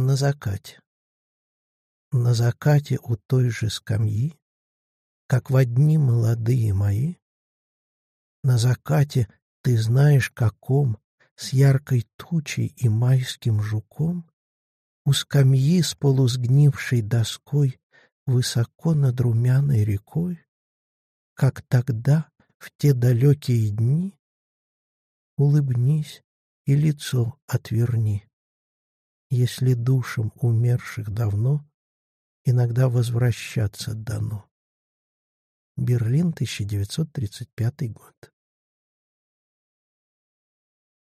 На закате. На закате у той же скамьи, Как в одни молодые мои, На закате ты знаешь каком, С яркой тучей и майским жуком, У скамьи с полусгнившей доской Высоко над румяной рекой, Как тогда, в те далекие дни, Улыбнись и лицо отверни если душам умерших давно иногда возвращаться дано. Берлин, 1935 год.